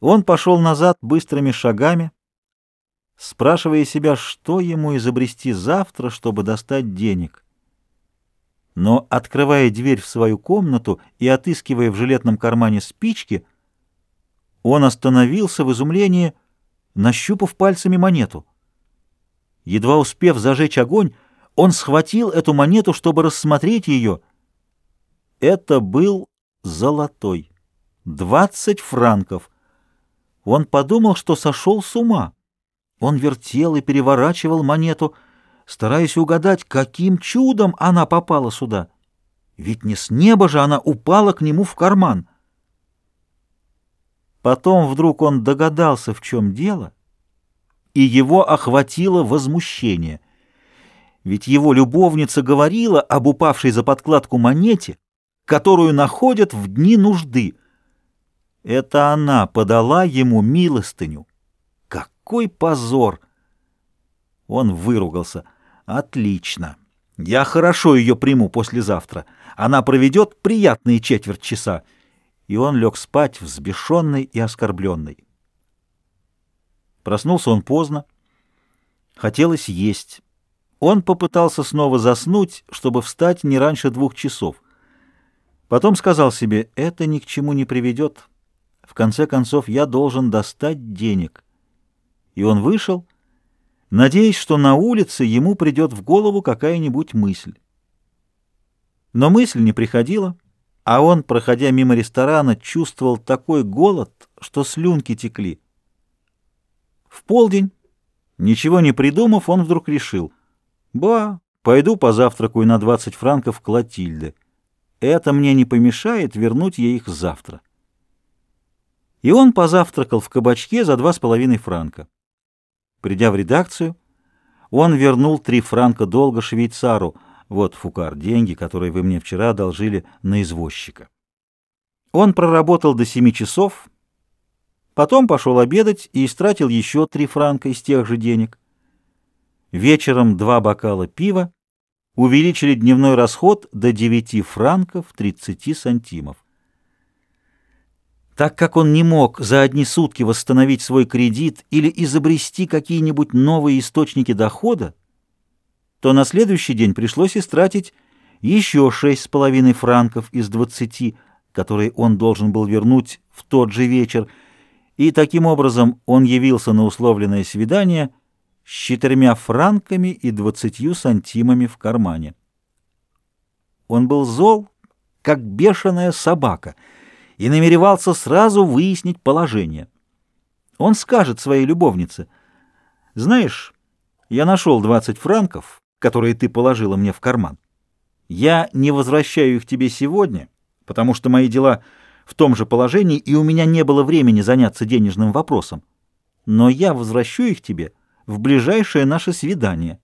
Он пошел назад быстрыми шагами, спрашивая себя, что ему изобрести завтра, чтобы достать денег. Но, открывая дверь в свою комнату и отыскивая в жилетном кармане спички, он остановился в изумлении, нащупав пальцами монету. Едва успев зажечь огонь, он схватил эту монету, чтобы рассмотреть ее. Это был золотой. Двадцать франков. Он подумал, что сошел с ума. Он вертел и переворачивал монету, стараясь угадать, каким чудом она попала сюда. Ведь не с неба же она упала к нему в карман. Потом вдруг он догадался, в чем дело, и его охватило возмущение. Ведь его любовница говорила об упавшей за подкладку монете, которую находят в дни нужды. Это она подала ему милостыню. Какой позор! Он выругался. Отлично. Я хорошо ее приму послезавтра. Она проведет приятные четверть часа. И он лег спать, взбешенный и оскорбленный. Проснулся он поздно. Хотелось есть. Он попытался снова заснуть, чтобы встать не раньше двух часов. Потом сказал себе, это ни к чему не приведет. В конце концов, я должен достать денег. И он вышел, надеясь, что на улице ему придет в голову какая-нибудь мысль. Но мысль не приходила, а он, проходя мимо ресторана, чувствовал такой голод, что слюнки текли. В полдень, ничего не придумав, он вдруг решил, «Ба, пойду позавтракаю на 20 франков Клотильды. Это мне не помешает вернуть ей их завтра». И он позавтракал в кабачке за два с половиной франка. Придя в редакцию, он вернул три франка долга швейцару. Вот, Фукар, деньги, которые вы мне вчера одолжили на извозчика. Он проработал до семи часов, потом пошел обедать и истратил еще три франка из тех же денег. Вечером два бокала пива увеличили дневной расход до 9 франков 30 сантимов. Так как он не мог за одни сутки восстановить свой кредит или изобрести какие-нибудь новые источники дохода, то на следующий день пришлось истратить еще шесть с половиной франков из двадцати, которые он должен был вернуть в тот же вечер, и таким образом он явился на условленное свидание с четырьмя франками и двадцатью сантимами в кармане. Он был зол, как бешеная собака — и намеревался сразу выяснить положение. Он скажет своей любовнице, «Знаешь, я нашел 20 франков, которые ты положила мне в карман. Я не возвращаю их тебе сегодня, потому что мои дела в том же положении, и у меня не было времени заняться денежным вопросом. Но я возвращу их тебе в ближайшее наше свидание».